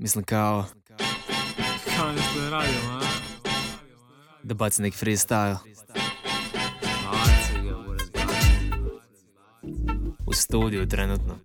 Mislim kao Kao nešto je radio, a? da baci neki freestyle. U studiju trenutno.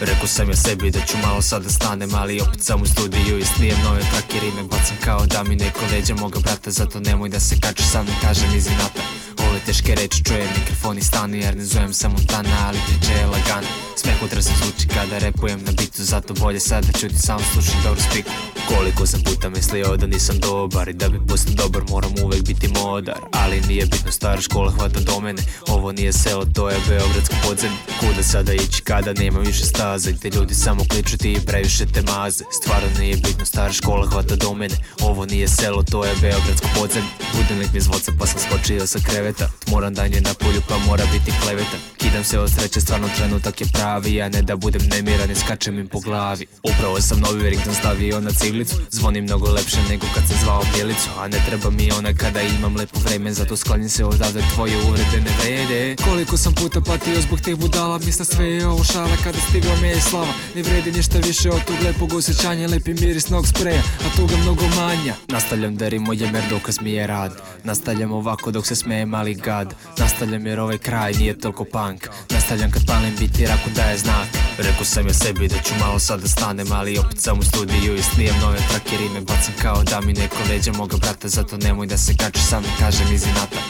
Rekao sam ja sebi da ću malo sada stanem Ali opet sam u studiju i snijem nove trake rime Bacam kao da mi neko leđa moga brata Zato nemoj da se kačeš sa mnom kažem iz inata Teške reči čujem mikrofon i stani Jer ne zovem se Montana ali priče je lagan. Smeh utrasan zvuči kada repujem na bitu Zato bolje sad da ćuti sam slušam dobro spiku Koliko sam puta mislio da nisam dobar I da bi postao dobar moram uvek biti modar. Ali nije bitno stara škola hvata do mene. Ovo nije selo to je beogradsko podzemlje. Kuda sada ići kada nema više staza te ljudi samo kliču ti i previše te maze. Stvarno nije bitno stara škola hvata do mene. Ovo nije selo to je beogradsko podzemlje. Budilnik mi zvoca pa sam skočio sa kreveta. Moram danje na polju pa mora biti kleveta. Kidam se od sreće, stvarno trenutak je pravi A ne da budem nemiran i skačem im po glavi. Upravo sam novi rington stavio na ciglicu Zvonim mnogo lepše nego kad sam zvao Bjelicu A ne treba mi ona kada imam lepo vreme Zato sklanjam se odavde tvoje uvrede ne vrede. Koliko sam puta patio zbog tih budala Misle sve je ovo šala kada stigla mi je slava. Ne vredi ništa više od tog lepog osjećanja Lepi miris nog spreja, a toga mnogo manja. Nastavljam da rimojem jer dokaz mi je rad. Nastavljam ovako dok se smeje mali gad. Nastavljam jer ovaj kraj nije toliko punk Nastavljam kad palim bit jer ako daje znak. Rekao sam ja sebi da ću malo sada stanem Ali opet sam u studiju i snijem nove trake rime. Bacam kao da mi neko leđa moga brata Zato nemoj da se kačeš sa mnom kažem iz inata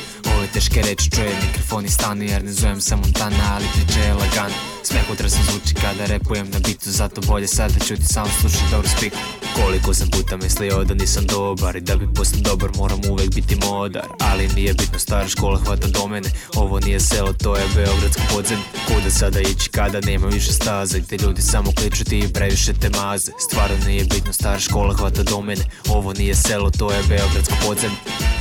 Ove teške reči čujem mikrofon i stani Jer ne zovem se Montana ali priče je lagan. Smeh utrasan zvuči kada repujem na bitu Zato bolje sad da ćuti sam slušam dobro spiku. Koliko sam puta mislio da nisam dobar I da bi postao dobar moram uvek biti modar. Ali nije bitno stara škola hvata do mene. Ovo nije selo to je beogradsko podzemlje. Kuda sada ići kada nema više staza I te ljudi samo kliču ti i previše te maze. Stvarno nije bitno stara škola hvata do mene. Ovo nije selo to je beogradsko podzemlje